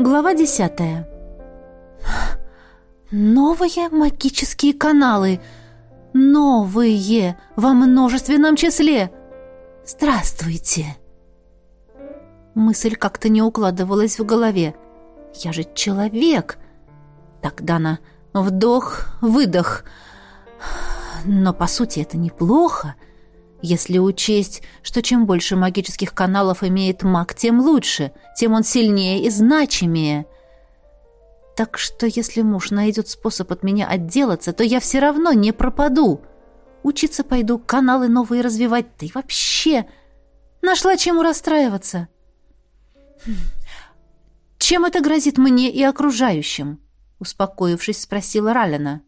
Глава десятая. Новые магические каналы. Новые во множественном числе. Здравствуйте. Мысль как-то не укладывалась в голове. Я же человек. Тогда на вдох, выдох. Но по сути это неплохо. Если учесть, что чем больше магических каналов имеет маг, тем лучше, тем он сильнее и значимее. Так что если муж найдет способ от меня отделаться, то я все равно не пропаду. Учиться пойду, каналы новые развивать, да и вообще... Нашла чему расстраиваться. «Чем это грозит мне и окружающим?» Успокоившись, спросила Ралина.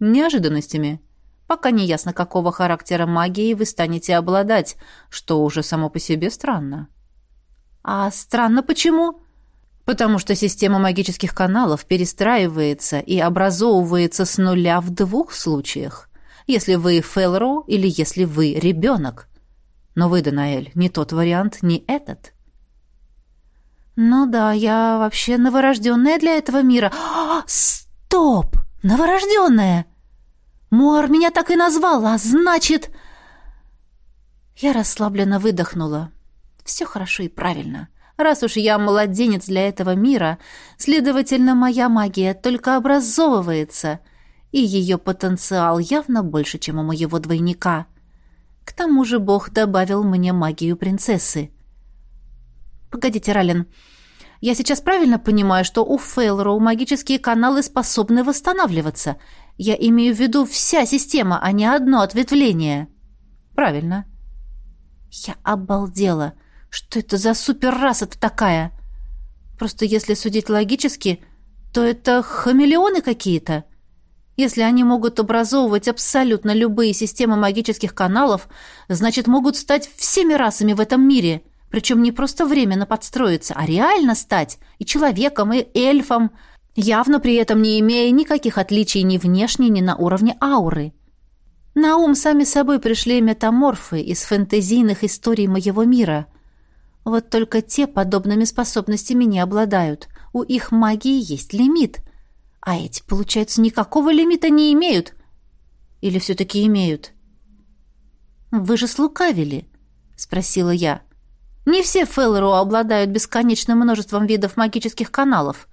«Неожиданностями», пока не ясно, какого характера магии вы станете обладать, что уже само по себе странно. А странно почему? Потому что система магических каналов перестраивается и образовывается с нуля в двух случаях. Если вы Фелроу или если вы ребенок. Но вы, Данаэль, не тот вариант, не этот. Ну да, я вообще новорожденная для этого мира. А, стоп! Новорожденная! Муар меня так и назвал, а значит... Я расслабленно выдохнула. Все хорошо и правильно. Раз уж я младенец для этого мира, следовательно, моя магия только образовывается, и ее потенциал явно больше, чем у моего двойника. К тому же Бог добавил мне магию принцессы. Погодите, Рален, я сейчас правильно понимаю, что у Фейлроу магические каналы способны восстанавливаться — я имею в виду вся система, а не одно ответвление. Правильно. Я обалдела. Что это за суперраса-то такая? Просто если судить логически, то это хамелеоны какие-то. Если они могут образовывать абсолютно любые системы магических каналов, значит, могут стать всеми расами в этом мире. Причем не просто временно подстроиться, а реально стать и человеком, и эльфом, явно при этом не имея никаких отличий ни внешне, ни на уровне ауры. На ум сами собой пришли метаморфы из фэнтезийных историй моего мира. Вот только те подобными способностями не обладают. У их магии есть лимит. А эти, получается, никакого лимита не имеют. Или все-таки имеют? «Вы же слукавили?» — спросила я. «Не все Феллеру обладают бесконечным множеством видов магических каналов».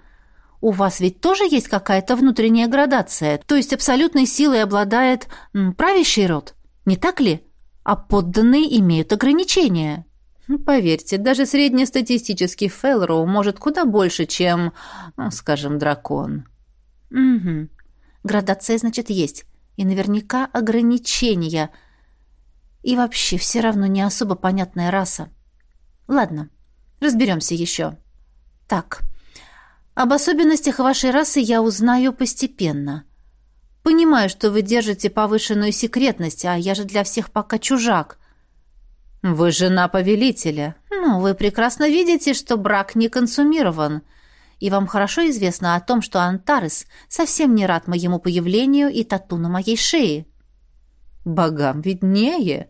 У вас ведь тоже есть какая-то внутренняя градация, то есть абсолютной силой обладает м, правящий род, не так ли? А подданные имеют ограничения. Ну, поверьте, даже среднестатистический Фелроу может куда больше, чем, ну, скажем, дракон. Угу. Градация, значит, есть. И наверняка ограничения. И вообще все равно не особо понятная раса. Ладно, разберемся еще. Так, об особенностях вашей расы я узнаю постепенно. Понимаю, что вы держите повышенную секретность, а я же для всех пока чужак. Вы жена повелителя. Ну, вы прекрасно видите, что брак не консумирован. И вам хорошо известно о том, что Антарес совсем не рад моему появлению и тату на моей шее. Богам виднее,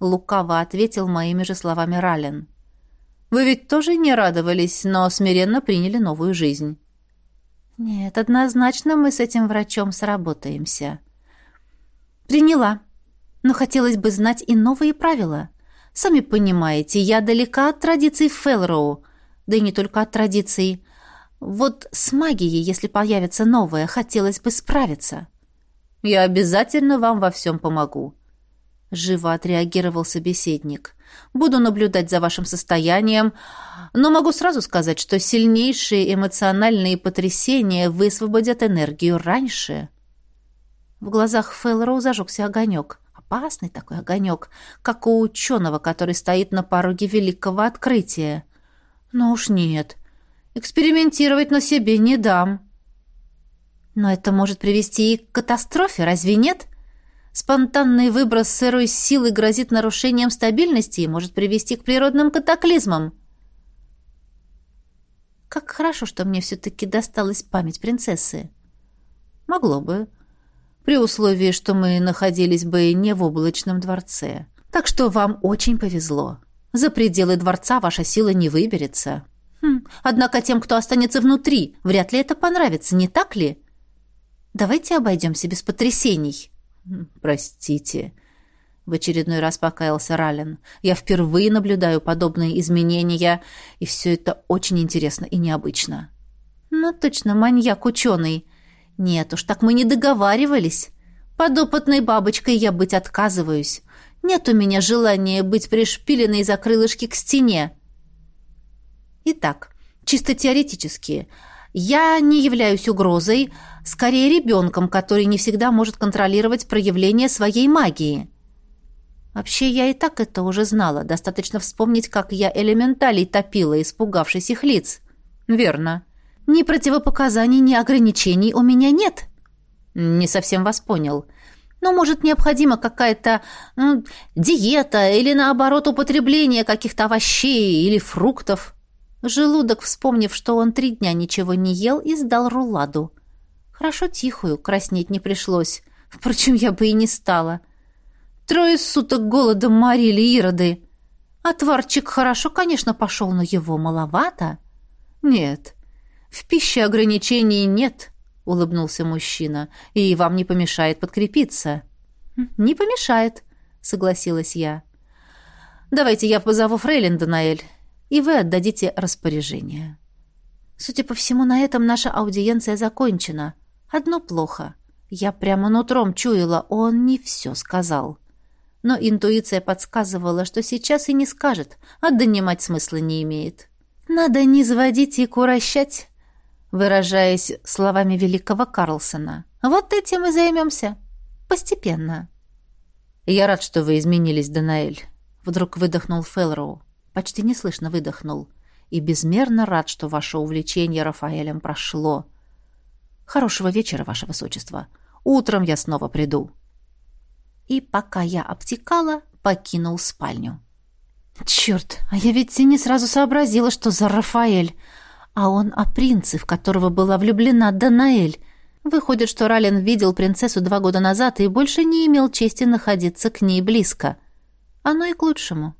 лукаво ответил моими же словами Рален. Вы ведь тоже не радовались, но смиренно приняли новую жизнь. Нет, однозначно мы с этим врачом сработаемся. Приняла. Но хотелось бы знать и новые правила. Сами понимаете, я далека от традиций Фелроу, да и не только от традиций. Вот с магией, если появится новая, хотелось бы справиться. Я обязательно вам во всем помогу. Живо отреагировал собеседник. Буду наблюдать за вашим состоянием, но могу сразу сказать, что сильнейшие эмоциональные потрясения высвободят энергию раньше. В глазах Фэллоу зажегся огонек. Опасный такой огонек, как у ученого, который стоит на пороге великого открытия. Но уж нет, экспериментировать на себе не дам. Но это может привести и к катастрофе, разве нет? — Спонтанный выброс сырой силы грозит нарушением стабильности и может привести к природным катаклизмам. Как хорошо, что мне все-таки досталась память принцессы. Могло бы. При условии, что мы находились бы не в облачном дворце. Так что вам очень повезло. За пределы дворца ваша сила не выберется. Хм, однако тем, кто останется внутри, вряд ли это понравится, не так ли? Давайте обойдемся без потрясений. Простите. В очередной раз покаялся Рален. Я впервые наблюдаю подобные изменения, и все это очень интересно и необычно. Ну, точно, маньяк-ученый. Нет уж, так мы не договаривались. Подопытной бабочкой я быть отказываюсь. Нет у меня желания быть пришпиленной за крылышки к стене. Итак, чисто теоретически, я не являюсь угрозой, скорее ребенком, который не всегда может контролировать проявление своей магии. Вообще, я и так это уже знала. Достаточно вспомнить, как я элементалей топила, испугавшись их лиц. Верно. Ни противопоказаний, ни ограничений у меня нет. Не совсем вас понял. Но, может, необходима какая-то ну, диета или, наоборот, употребление каких-то овощей или фруктов. Желудок, вспомнив, что он три дня ничего не ел, издал руладу. Хорошо тихую, краснеть не пришлось. Впрочем, я бы и не стала. Трое суток голодом морили ироды. Отварчик хорошо, конечно, пошел, но его маловато. Нет, в пище ограничений нет, улыбнулся мужчина, и вам не помешает подкрепиться. Не помешает, согласилась я. Давайте я позову Фрейлин Данаэль, и вы отдадите распоряжение. Судя по всему, на этом наша аудиенция закончена. Одно плохо. Я прямо нутром чуяла, он не все сказал. Но интуиция подсказывала, что сейчас и не скажет, а донимать смысла не имеет. Надо не заводить и курощать, выражаясь словами великого Карлсона. Вот этим и займемся. Постепенно. «Я рад, что вы изменились, Данаэль», — вдруг выдохнул Фелроу. Почти неслышно выдохнул. «И безмерно рад, что ваше увлечение Рафаэлем прошло. Хорошего вечера, ваше высочество. Утром я снова приду». И пока я обтекала, покинул спальню. «Черт, а я ведь и не сразу сообразила, что за Рафаэль. А он о принце, в которого была влюблена Данаэль. Выходит, что Рален видел принцессу два года назад и больше не имел чести находиться к ней близко. Оно и к лучшему.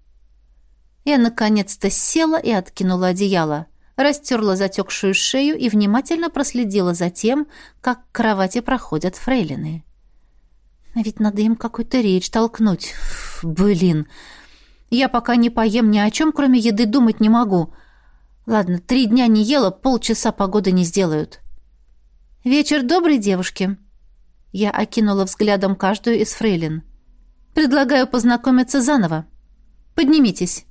Я наконец-то села и откинула одеяло, растерла затекшую шею и внимательно проследила за тем, как к кровати проходят фрейлины. А ведь надо им какую-то речь толкнуть. Блин, я пока не поем ни о чем, кроме еды, думать не могу — Ладно, три дня не ела, полчаса погоды не сделают. Вечер добрый, девушки. Я окинула взглядом каждую из фрейлин. Предлагаю познакомиться заново. Поднимитесь.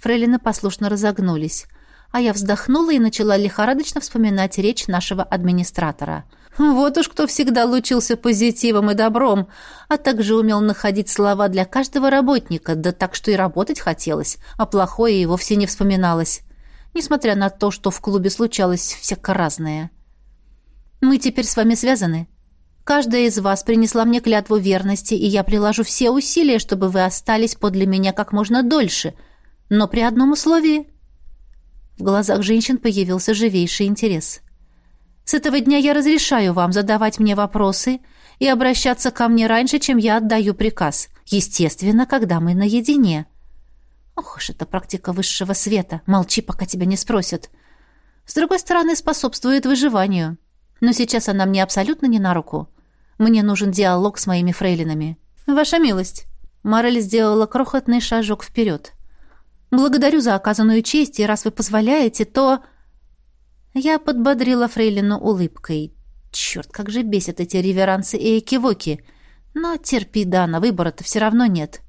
Фрейлины послушно разогнулись, а я вздохнула и начала лихорадочно вспоминать речь нашего администратора. Вот уж кто всегда лучился позитивом и добром, а также умел находить слова для каждого работника, да так, что и работать хотелось, а плохое и вовсе не вспоминалось несмотря на то, что в клубе случалось всяко разное. Мы теперь с вами связаны. Каждая из вас принесла мне клятву верности, и я приложу все усилия, чтобы вы остались подле меня как можно дольше, но при одном условии. В глазах женщин появился живейший интерес. С этого дня я разрешаю вам задавать мне вопросы и обращаться ко мне раньше, чем я отдаю приказ. Естественно, когда мы наедине. Ох уж эта практика высшего света. Молчи, пока тебя не спросят. С другой стороны, способствует выживанию. Но сейчас она мне абсолютно не на руку. Мне нужен диалог с моими фрейлинами. Ваша милость. Морель сделала крохотный шажок вперед. Благодарю за оказанную честь, и раз вы позволяете, то... Я подбодрила фрейлину улыбкой. Черт, как же бесят эти реверансы и экивоки. Но терпи, Дана, выбора-то все равно нет.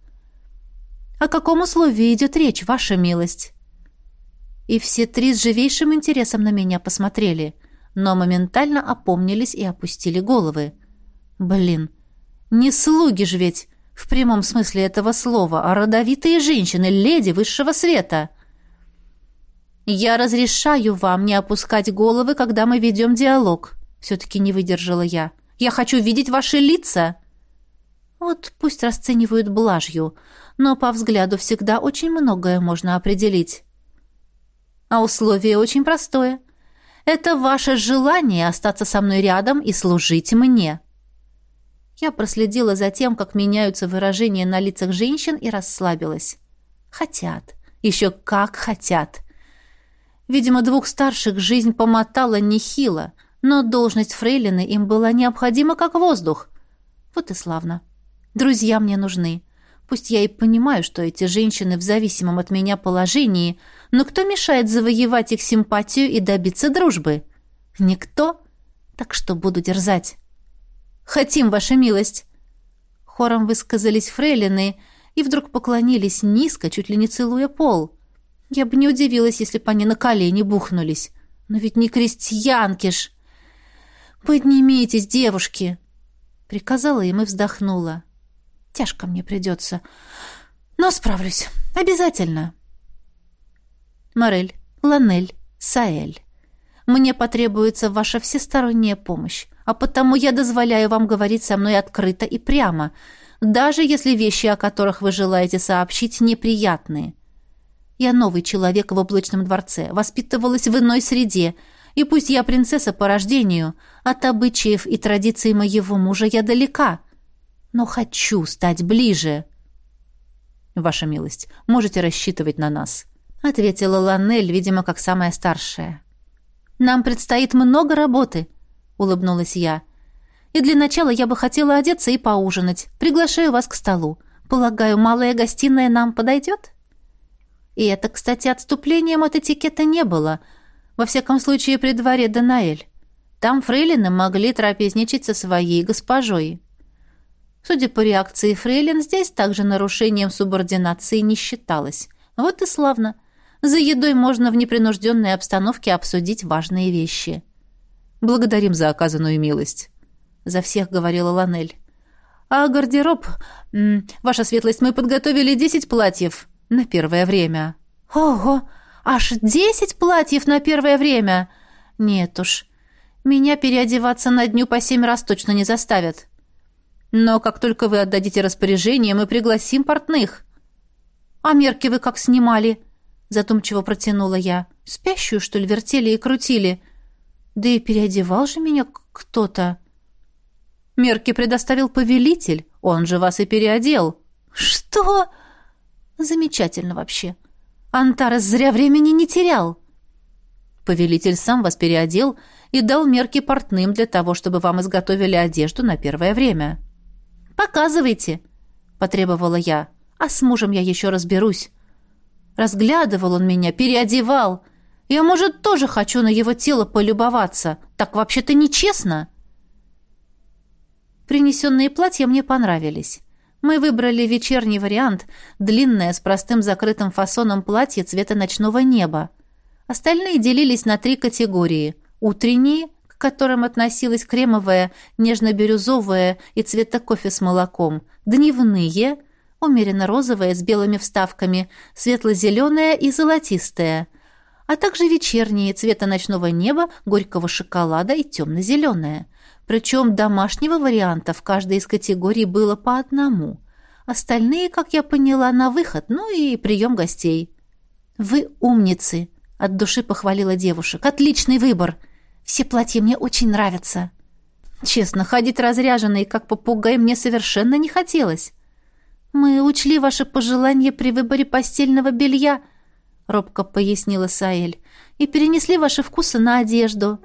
О каком условии идет речь, ваша милость?» И все три с живейшим интересом на меня посмотрели, но моментально опомнились и опустили головы. «Блин, не слуги ж ведь, в прямом смысле этого слова, а родовитые женщины, леди высшего света!» «Я разрешаю вам не опускать головы, когда мы ведем диалог», — все-таки не выдержала я. «Я хочу видеть ваши лица!» «Вот пусть расценивают блажью, но по взгляду всегда очень многое можно определить. А условие очень простое. Это ваше желание остаться со мной рядом и служить мне. Я проследила за тем, как меняются выражения на лицах женщин и расслабилась. Хотят. Еще как хотят. Видимо, двух старших жизнь помотала нехило, но должность фрейлины им была необходима как воздух. Вот и славно. Друзья мне нужны. Пусть я и понимаю, что эти женщины в зависимом от меня положении, но кто мешает завоевать их симпатию и добиться дружбы? Никто. Так что буду дерзать. Хотим, ваша милость. Хором высказались фрейлины и вдруг поклонились низко, чуть ли не целуя пол. Я бы не удивилась, если бы они на колени бухнулись. Но ведь не крестьянки ж. «Поднимитесь, девушки!» Приказала им и вздохнула. Тяжко мне придется. Но справлюсь. Обязательно. Морель, Ланель, Саэль. Мне потребуется ваша всесторонняя помощь, а потому я дозволяю вам говорить со мной открыто и прямо, даже если вещи, о которых вы желаете сообщить, неприятные. Я новый человек в облачном дворце, воспитывалась в иной среде, и пусть я принцесса по рождению, от обычаев и традиций моего мужа я далека но хочу стать ближе. Ваша милость, можете рассчитывать на нас, ответила Ланель, видимо, как самая старшая. Нам предстоит много работы, улыбнулась я. И для начала я бы хотела одеться и поужинать. Приглашаю вас к столу. Полагаю, малая гостиная нам подойдет?» И это, кстати, отступлением от этикета не было. Во всяком случае, при дворе Данаэль. Там фрейлины могли трапезничать со своей госпожой. Судя по реакции Фрейлин, здесь также нарушением субординации не считалось. Вот и славно. За едой можно в непринужденной обстановке обсудить важные вещи. «Благодарим за оказанную милость», — за всех говорила Ланель. «А гардероб? Ваша светлость, мы подготовили десять платьев на первое время». «Ого! Аж десять платьев на первое время! Нет уж, меня переодеваться на дню по семь раз точно не заставят». Но как только вы отдадите распоряжение, мы пригласим портных. А мерки вы как снимали? Задумчиво протянула я. Спящую, что ли, вертели и крутили? Да и переодевал же меня кто-то. Мерки предоставил повелитель, он же вас и переодел. Что? Замечательно вообще. Антарес зря времени не терял. Повелитель сам вас переодел и дал мерки портным для того, чтобы вам изготовили одежду на первое время. «Показывайте», — потребовала я. «А с мужем я еще разберусь». Разглядывал он меня, переодевал. Я, может, тоже хочу на его тело полюбоваться. Так вообще-то нечестно. Принесенные платья мне понравились. Мы выбрали вечерний вариант, длинное с простым закрытым фасоном платье цвета ночного неба. Остальные делились на три категории. Утренние, к которым относилась кремовая, нежно-бирюзовая и цвета кофе с молоком, дневные, умеренно розовая с белыми вставками, светло-зеленая и золотистая, а также вечерние цвета ночного неба, горького шоколада и темно-зеленая. Причем домашнего варианта в каждой из категорий было по одному. Остальные, как я поняла, на выход, ну и прием гостей. «Вы умницы!» — от души похвалила девушек. «Отличный выбор! Все платья мне очень нравятся. Честно, ходить разряженной, как попугай, мне совершенно не хотелось. Мы учли ваши пожелания при выборе постельного белья, робко пояснила Саэль, и перенесли ваши вкусы на одежду.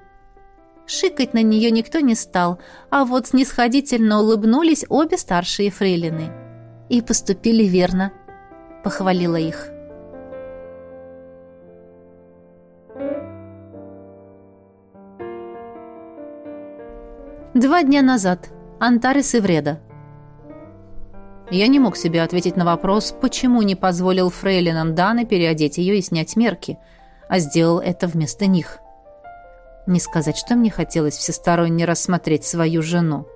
Шикать на нее никто не стал, а вот снисходительно улыбнулись обе старшие фрейлины. И поступили верно, похвалила их. Два дня назад. Антарес и Вреда. Я не мог себе ответить на вопрос, почему не позволил фрейлинам Даны переодеть ее и снять мерки, а сделал это вместо них. Не сказать, что мне хотелось всесторонне рассмотреть свою жену.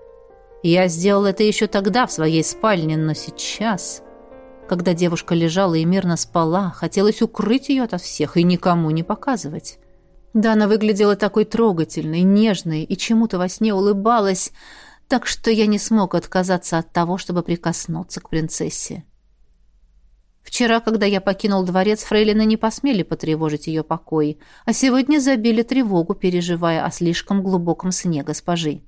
Я сделал это еще тогда в своей спальне, но сейчас, когда девушка лежала и мирно спала, хотелось укрыть ее ото всех и никому не показывать. Да, она выглядела такой трогательной, нежной и чему-то во сне улыбалась, так что я не смог отказаться от того, чтобы прикоснуться к принцессе. Вчера, когда я покинул дворец, фрейлины не посмели потревожить ее покой, а сегодня забили тревогу, переживая о слишком глубоком сне госпожи.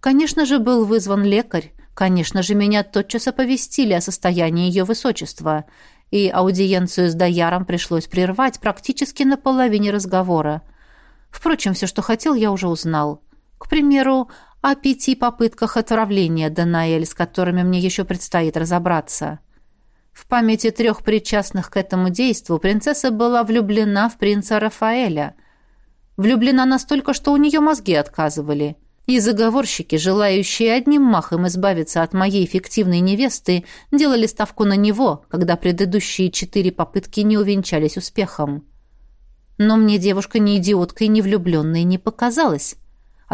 Конечно же, был вызван лекарь, конечно же, меня тотчас оповестили о состоянии ее высочества, и аудиенцию с Даяром пришлось прервать практически на половине разговора. Впрочем, все, что хотел, я уже узнал. К примеру, о пяти попытках отравления Данаэль, с которыми мне еще предстоит разобраться. В памяти трех причастных к этому действу принцесса была влюблена в принца Рафаэля. Влюблена настолько, что у нее мозги отказывали. И заговорщики, желающие одним махом избавиться от моей фиктивной невесты, делали ставку на него, когда предыдущие четыре попытки не увенчались успехом. Но мне девушка ни идиоткой, ни влюбленной не показалась.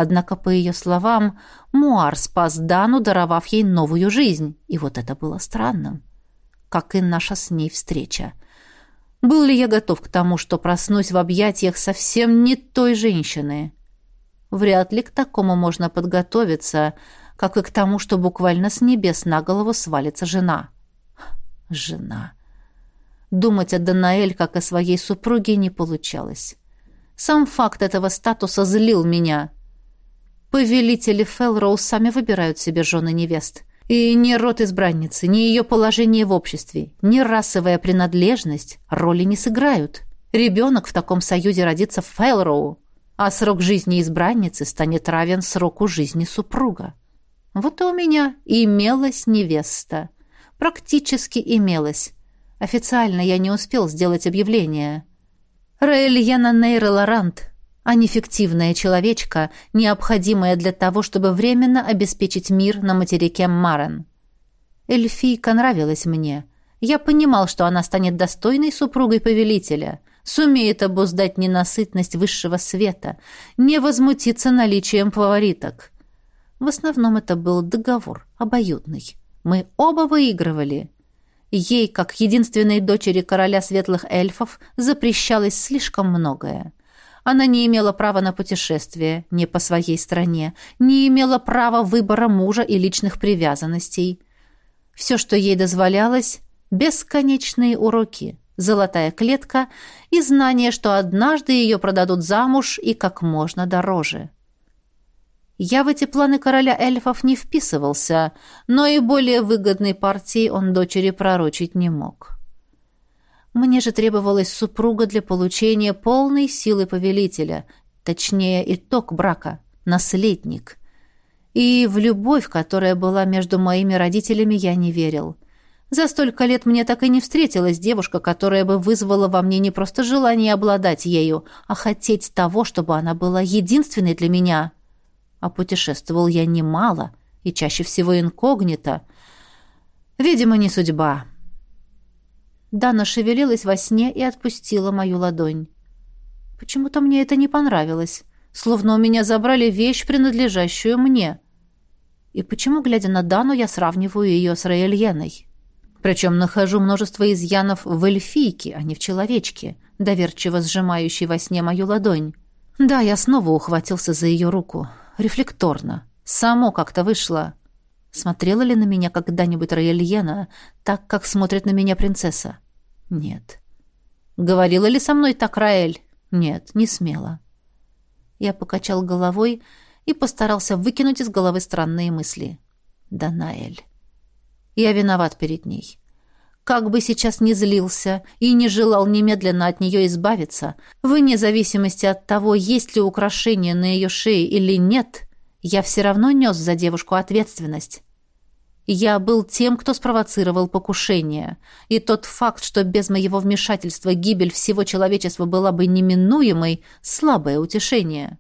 Однако, по ее словам, Муар спас Дану, даровав ей новую жизнь. И вот это было странным. Как и наша с ней встреча. Был ли я готов к тому, что проснусь в объятиях совсем не той женщины? Вряд ли к такому можно подготовиться, как и к тому, что буквально с небес на голову свалится жена. Жена. Думать о Данаэль, как о своей супруге, не получалось. Сам факт этого статуса злил меня. Повелители Фелроу сами выбирают себе жены невест. И ни род избранницы, ни ее положение в обществе, ни расовая принадлежность роли не сыграют. Ребенок в таком союзе родится в Фелроу а срок жизни избранницы станет равен сроку жизни супруга. Вот и у меня имелась невеста. Практически имелась. Официально я не успел сделать объявление. Раэльена Нейра Лорант, а не фиктивная человечка, необходимая для того, чтобы временно обеспечить мир на материке Марен. Эльфийка нравилась мне. Я понимал, что она станет достойной супругой повелителя — сумеет обуздать ненасытность высшего света, не возмутиться наличием фавориток. В основном это был договор, обоюдный. Мы оба выигрывали. Ей, как единственной дочери короля светлых эльфов, запрещалось слишком многое. Она не имела права на путешествие, не по своей стране, не имела права выбора мужа и личных привязанностей. Все, что ей дозволялось — бесконечные уроки, золотая клетка и знание, что однажды ее продадут замуж и как можно дороже. Я в эти планы короля эльфов не вписывался, но и более выгодной партии он дочери пророчить не мог. Мне же требовалась супруга для получения полной силы повелителя, точнее, итог брака, наследник. И в любовь, которая была между моими родителями, я не верил — за столько лет мне так и не встретилась девушка, которая бы вызвала во мне не просто желание обладать ею, а хотеть того, чтобы она была единственной для меня. А путешествовал я немало и чаще всего инкогнито. Видимо, не судьба. Дана шевелилась во сне и отпустила мою ладонь. Почему-то мне это не понравилось, словно у меня забрали вещь, принадлежащую мне. И почему, глядя на Дану, я сравниваю ее с Раэльеной? Причем нахожу множество изъянов в эльфийке, а не в человечке, доверчиво сжимающей во сне мою ладонь. Да, я снова ухватился за ее руку. Рефлекторно. Само как-то вышло. Смотрела ли на меня когда-нибудь Раэльена так, как смотрит на меня принцесса? Нет. Говорила ли со мной так Раэль? Нет, не смела. Я покачал головой и постарался выкинуть из головы странные мысли. Данаэль. Я виноват перед ней. Как бы сейчас ни злился и не желал немедленно от нее избавиться, вне зависимости от того, есть ли украшение на ее шее или нет, я все равно нес за девушку ответственность. Я был тем, кто спровоцировал покушение, и тот факт, что без моего вмешательства гибель всего человечества была бы неминуемой, слабое утешение.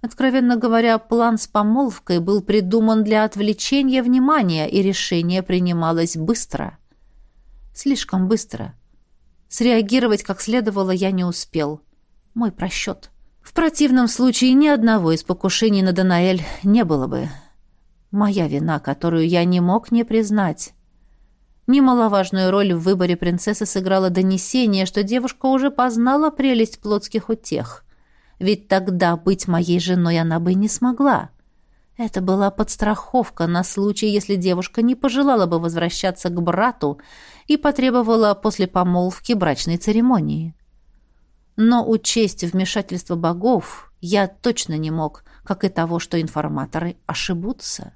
Откровенно говоря, план с помолвкой был придуман для отвлечения внимания, и решение принималось быстро. Слишком быстро. Среагировать как следовало я не успел. Мой просчет. В противном случае ни одного из покушений на Данаэль не было бы. Моя вина, которую я не мог не признать. Немаловажную роль в выборе принцессы сыграло донесение, что девушка уже познала прелесть плотских утех ведь тогда быть моей женой она бы не смогла. Это была подстраховка на случай, если девушка не пожелала бы возвращаться к брату и потребовала после помолвки брачной церемонии. Но учесть вмешательство богов я точно не мог, как и того, что информаторы ошибутся.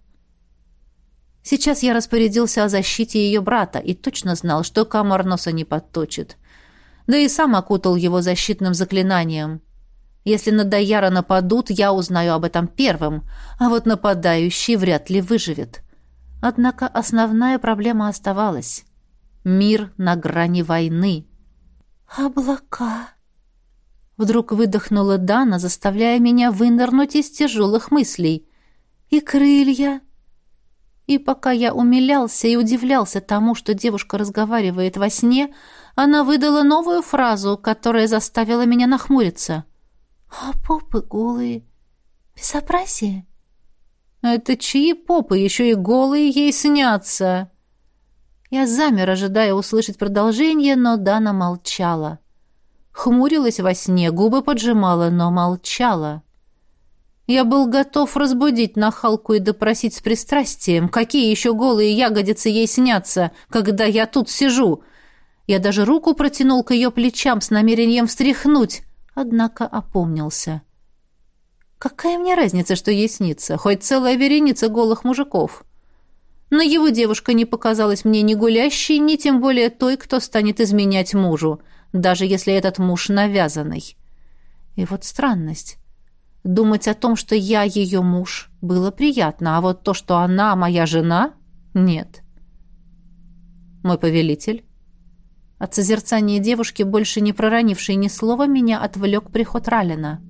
Сейчас я распорядился о защите ее брата и точно знал, что комар носа не подточит. Да и сам окутал его защитным заклинанием. Если на Даяра нападут, я узнаю об этом первым, а вот нападающий вряд ли выживет. Однако основная проблема оставалась. Мир на грани войны. «Облака!» Вдруг выдохнула Дана, заставляя меня вынырнуть из тяжелых мыслей. «И крылья!» И пока я умилялся и удивлялся тому, что девушка разговаривает во сне, она выдала новую фразу, которая заставила меня нахмуриться. «А попы голые. Безобразие!» «Это чьи попы еще и голые ей снятся?» Я замер, ожидая услышать продолжение, но Дана молчала. Хмурилась во сне, губы поджимала, но молчала. Я был готов разбудить нахалку и допросить с пристрастием, какие еще голые ягодицы ей снятся, когда я тут сижу. Я даже руку протянул к ее плечам с намерением встряхнуть, однако опомнился. Какая мне разница, что ей снится, хоть целая вереница голых мужиков?» Но его девушка не показалась мне ни гулящей, ни тем более той, кто станет изменять мужу, даже если этот муж навязанный. И вот странность. Думать о том, что я ее муж, было приятно, а вот то, что она моя жена, нет. Мой повелитель. От созерцания девушки, больше не проронившей ни слова, меня отвлек приход Ралина.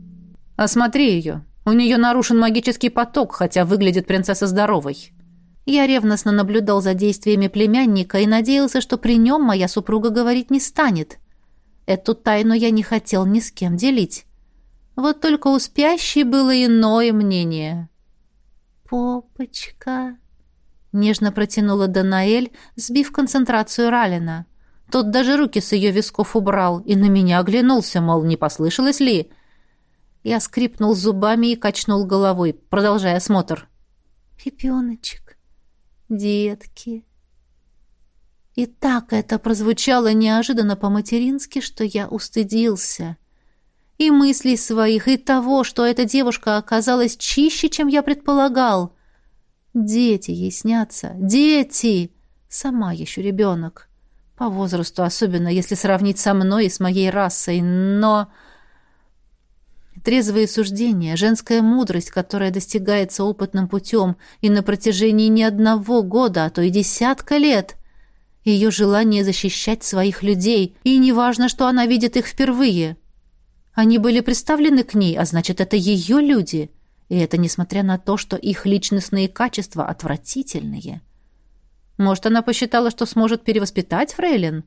«Осмотри ее. У нее нарушен магический поток, хотя выглядит принцесса здоровой». Я ревностно наблюдал за действиями племянника и надеялся, что при нем моя супруга говорить не станет. Эту тайну я не хотел ни с кем делить. Вот только у спящей было иное мнение. «Попочка», — нежно протянула Данаэль, сбив концентрацию Ралина. Тот даже руки с ее висков убрал и на меня оглянулся, мол, не послышалось ли. Я скрипнул зубами и качнул головой, продолжая осмотр. «Ребеночек, детки. И так это прозвучало неожиданно по-матерински, что я устыдился. И мыслей своих, и того, что эта девушка оказалась чище, чем я предполагал. Дети ей снятся. Дети! Сама еще ребенок. По возрасту, особенно если сравнить со мной и с моей расой. Но... Трезвые суждения, женская мудрость, которая достигается опытным путем и на протяжении не одного года, а то и десятка лет. Ее желание защищать своих людей, и неважно, что она видит их впервые. Они были представлены к ней, а значит, это ее люди. И это несмотря на то, что их личностные качества отвратительные. Может, она посчитала, что сможет перевоспитать Фрейлин?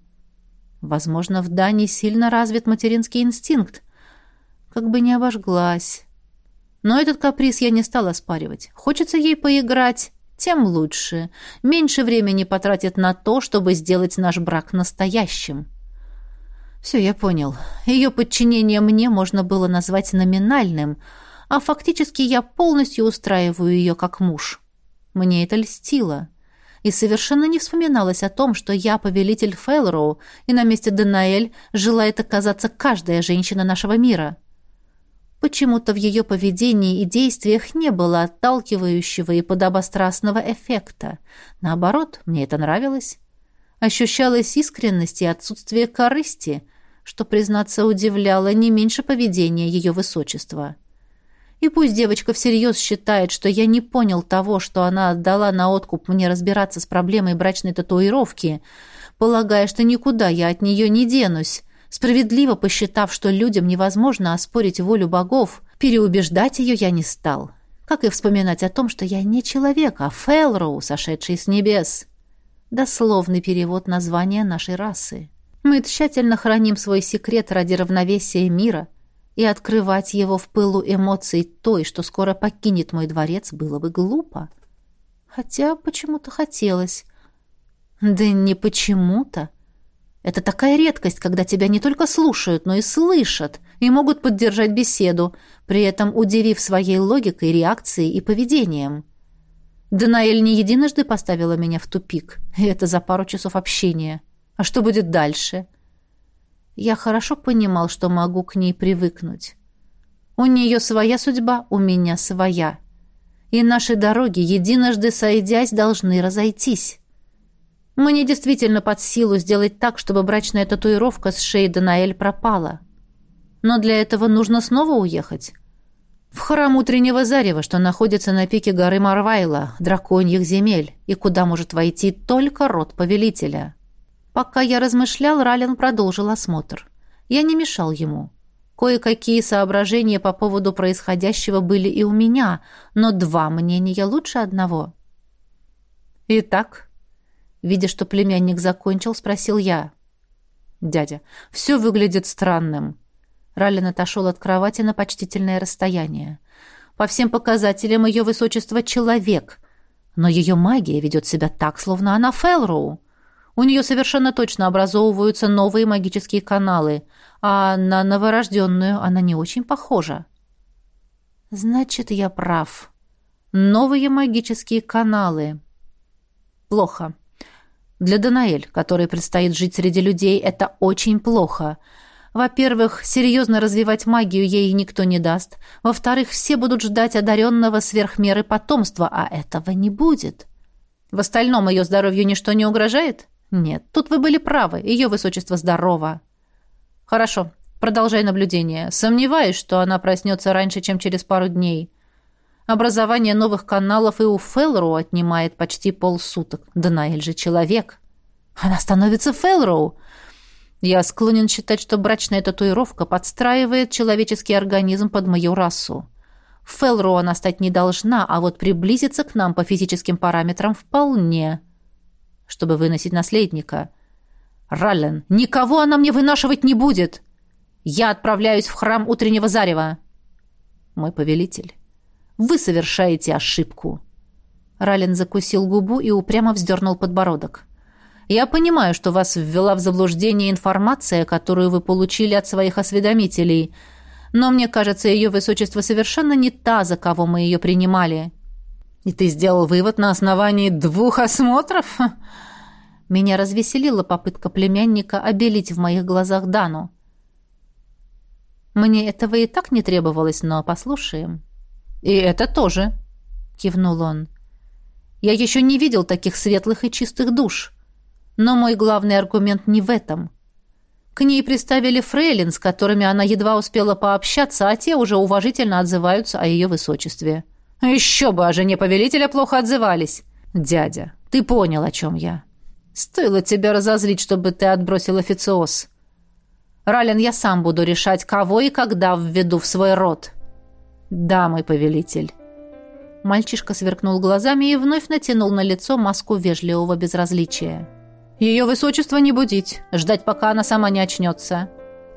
Возможно, в Дане сильно развит материнский инстинкт, как бы не обожглась. Но этот каприз я не стала оспаривать. Хочется ей поиграть, тем лучше. Меньше времени потратит на то, чтобы сделать наш брак настоящим. Все, я понял. Ее подчинение мне можно было назвать номинальным, а фактически я полностью устраиваю ее как муж. Мне это льстило. И совершенно не вспоминалось о том, что я повелитель Фейлроу, и на месте Данаэль желает оказаться каждая женщина нашего мира. Почему-то в ее поведении и действиях не было отталкивающего и подобострастного эффекта. Наоборот, мне это нравилось. Ощущалась искренность и отсутствие корысти, что, признаться, удивляло не меньше поведения ее высочества. И пусть девочка всерьез считает, что я не понял того, что она отдала на откуп мне разбираться с проблемой брачной татуировки, полагая, что никуда я от нее не денусь, Справедливо посчитав, что людям невозможно оспорить волю богов, переубеждать ее я не стал. Как и вспоминать о том, что я не человек, а Фелроу, сошедший с небес. Дословный перевод названия нашей расы. Мы тщательно храним свой секрет ради равновесия мира, и открывать его в пылу эмоций той, что скоро покинет мой дворец, было бы глупо. Хотя почему-то хотелось. Да не почему-то, это такая редкость, когда тебя не только слушают, но и слышат, и могут поддержать беседу, при этом удивив своей логикой, реакцией и поведением. Данаэль не единожды поставила меня в тупик, и это за пару часов общения. А что будет дальше? Я хорошо понимал, что могу к ней привыкнуть. У нее своя судьба, у меня своя. И наши дороги, единожды сойдясь, должны разойтись. Мне действительно под силу сделать так, чтобы брачная татуировка с шеи Данаэль пропала. Но для этого нужно снова уехать. В храм утреннего зарева, что находится на пике горы Марвайла, драконьих земель, и куда может войти только род повелителя. Пока я размышлял, Рален продолжил осмотр. Я не мешал ему. Кое-какие соображения по поводу происходящего были и у меня, но два мнения лучше одного. «Итак», видя, что племянник закончил, спросил я. «Дядя, все выглядит странным». Раллин отошел от кровати на почтительное расстояние. «По всем показателям ее высочество — человек, но ее магия ведет себя так, словно она Фелроу. У нее совершенно точно образовываются новые магические каналы, а на новорожденную она не очень похожа». «Значит, я прав. Новые магические каналы. Плохо. Для Данаэль, которой предстоит жить среди людей, это очень плохо». Во-первых, серьезно развивать магию ей никто не даст. Во-вторых, все будут ждать одаренного сверхмеры потомства, а этого не будет. В остальном ее здоровью ничто не угрожает? Нет, тут вы были правы, ее высочество здорово. Хорошо, продолжай наблюдение. Сомневаюсь, что она проснется раньше, чем через пару дней. Образование новых каналов и у Фелроу отнимает почти полсуток. Да Наэль же человек. Она становится Фелроу. Я склонен считать, что брачная татуировка подстраивает человеческий организм под мою расу. Фелру она стать не должна, а вот приблизиться к нам по физическим параметрам вполне. Чтобы выносить наследника. Раллен, никого она мне вынашивать не будет. Я отправляюсь в храм утреннего зарева. Мой повелитель, вы совершаете ошибку. Раллен закусил губу и упрямо вздернул подбородок. Я понимаю, что вас ввела в заблуждение информация, которую вы получили от своих осведомителей, но мне кажется, ее высочество совершенно не та, за кого мы ее принимали. И ты сделал вывод на основании двух осмотров? Меня развеселила попытка племянника обелить в моих глазах Дану. Мне этого и так не требовалось, но послушаем. И это тоже, кивнул он. Я еще не видел таких светлых и чистых душ. Но мой главный аргумент не в этом. К ней приставили фрейлин, с которыми она едва успела пообщаться, а те уже уважительно отзываются о ее высочестве. «Еще бы, о жене повелителя плохо отзывались!» «Дядя, ты понял, о чем я. Стоило тебя разозлить, чтобы ты отбросил официоз. Рален, я сам буду решать, кого и когда введу в свой род». «Да, мой повелитель». Мальчишка сверкнул глазами и вновь натянул на лицо маску вежливого безразличия. Ее высочество не будить, ждать, пока она сама не очнется.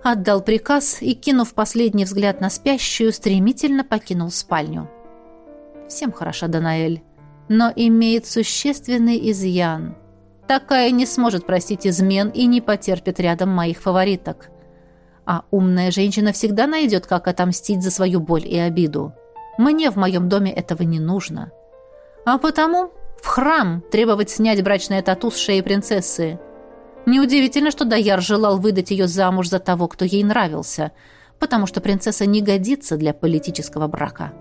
Отдал приказ и, кинув последний взгляд на спящую, стремительно покинул спальню. Всем хороша Данаэль, но имеет существенный изъян. Такая не сможет простить измен и не потерпит рядом моих фавориток. А умная женщина всегда найдет, как отомстить за свою боль и обиду. Мне в моем доме этого не нужно. А потому в храм требовать снять брачное тату с шеи принцессы. Неудивительно, что Даяр желал выдать ее замуж за того, кто ей нравился, потому что принцесса не годится для политического брака.